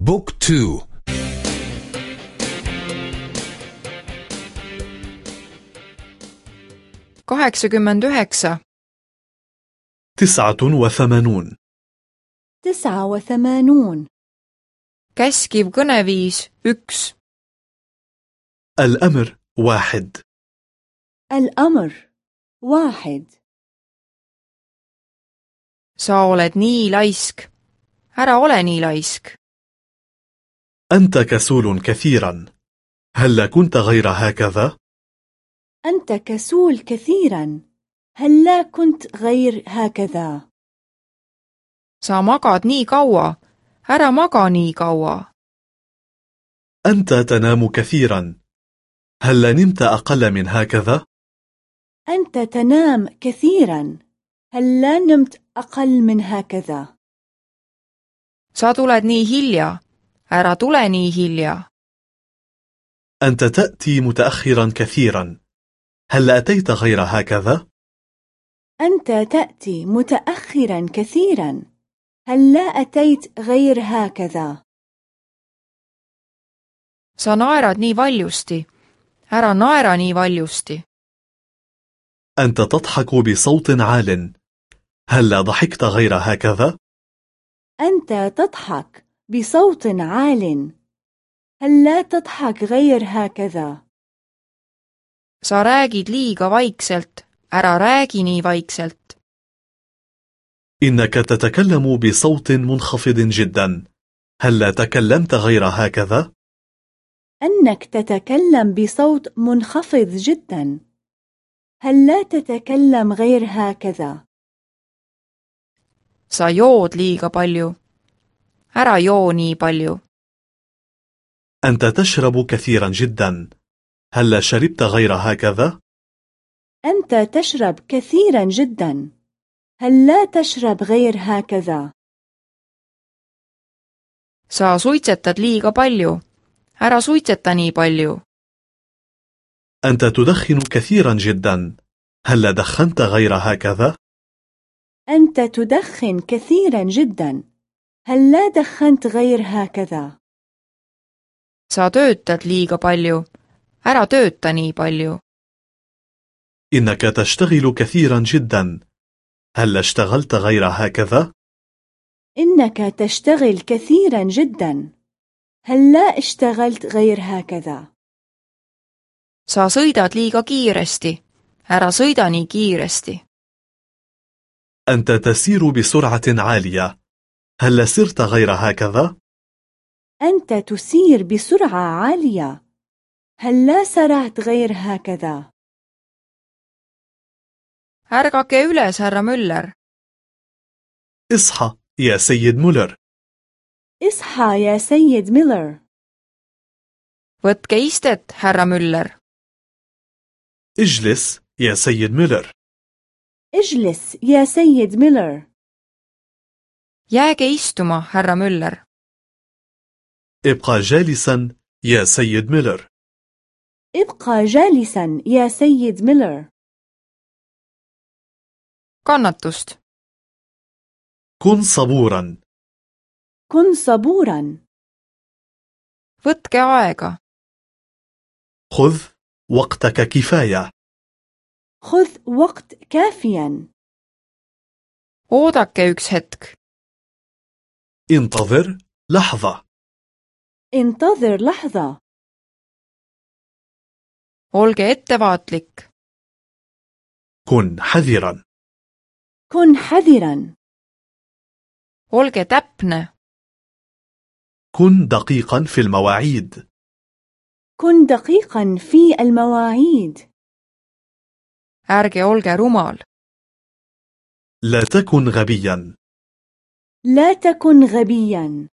بوك تو kaheksakümmend üheksa تسعة وثمانون تسعة وثمانون käskiv kõneviis üks الأمر واحد الأمر واحد sa oled nii laisk ära ole nii laisk أنت كسول كثيرا هل كنت غير هكذا؟ أنت كسول كثيرا هل لا كنت غير هكذا؟ sa magad nii kaua ära maga nii kaua أنت تنام كثيرا هل نمت أقل من هكذا؟ أنت تنام كثيرا هل لا نمت أقل من هكذا؟ sa tuled nii hilja ära tule nii hilja أنت تأتي متأخرا كثيرا هل أتيت غير هكذا؟ أنت تأتي متأخرا كثيرا هل لا أتيت غير هكذا؟ sa naerad nii valjusti ära naera nii valjusti أنت تضحك بصوت عال هل ضحكت غير هكذا؟ أنت تضحك بصوت عال هل لا تضحك غير هكذا؟ sa räägid liiga vaikselt ära räägi nii vaikselt إنك تتكلم بصوت منخفض جدا هل لا تكلمت غير هكذا؟ أنك تتكلم بصوت منخفض جدا هل لا تتكلم غير هكذا؟ sa jood liiga palju ära joo nii palju. أنت تشرب كثيرا جدا. هل لا شربت غير هكذا؟ أنت تشرب كثيرا جدا. هل لا تشرب غير هكذا؟ sa suitsetad liiga palju. Ära suitseta nii palju. أنت تدخن كثيرا جدا. هل لا دخنت غير هكذا؟ أنت تدخن كثيرا جدا. هل لا دخنت غير هكذا؟ sa töötad liiga palju. Ära tööta nii palju. إنك تشتغل كثيرا جدا. هل لا اشتغلت غير هكذا؟ إنك تشتغل كثيرا جدا. هل لا اشتغلت غير هكذا؟ sa sõidad liiga kiiresti. Ära sõida nii kiiresti. أنت تسير بسرعة عالية. هل سرت غير هكذا؟ أنت تسير بسرعة عالية. هل لا سرعت غير هكذا؟ ärgake üles härra Müller. اصحى يا سيد مولر. اصحى يا سيد ميلر. Võtke istet härra Müller. اجلس يا سيد ميلر. اجلس يا سيد ميلر. Jääge istuma härra Müller. ابقى جالسا يا سيد ميلر ابقى جالسا يا سيد ميلر kannatust. كن صبورا كن صبورا võtke aega. خذ وقتك كفاية خذ وقت كافيا oodake üks hetk. انتظر لحظة. انتظر لحظة. olge ettevaatlik. كن حذرا. كن حذرا. olge täpne. كن دقيقا في المواعيد. كن دقيقا في المواعيد. ärge olge rumal. لا تكن غبيا. لا تكن غبيا.